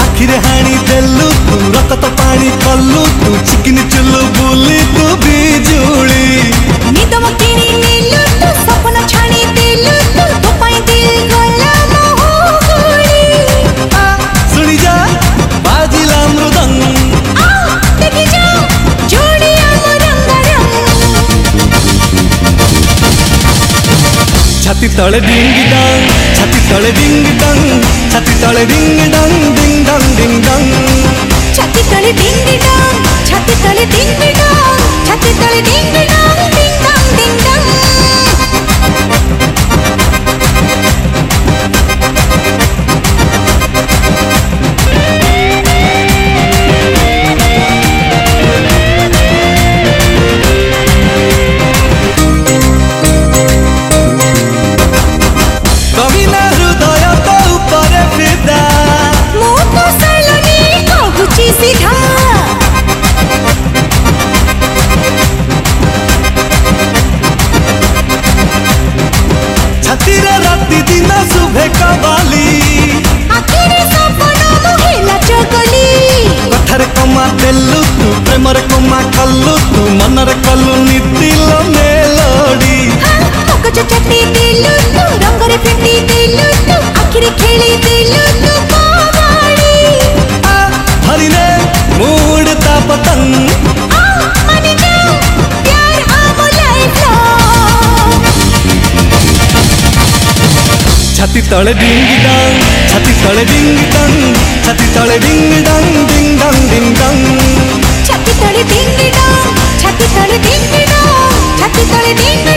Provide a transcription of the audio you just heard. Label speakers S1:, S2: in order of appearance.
S1: aquí dejar ir del lujo छाती तले डिंग डंग छाती तले डिंग डंग छाती तले डिंग डंग डिंग डंग डिंग डंग
S2: छाती तले डिंग डंग छाती तले डिंग डंग छाती तले डिंग
S1: రాధే కావాలి కథర కొమ్మ తెల్లు ప్రేమర కొమ్మ కళ్ళు మనర కళ్ళు నిద్దిలో మేలోడి
S2: ఒక చెట్టి తెల్లు రంగరి పెట్టి తెల్లు అఖిరి ఖేళి తెల్లు
S1: छाती तले डिंग डंग छाती तले डिंग डंग छाती तले डिंग डंग डिंग डंग डिंग डंग
S2: छाती तले डिंग डंग छाती तले डिंग डंग छाती तले डिंग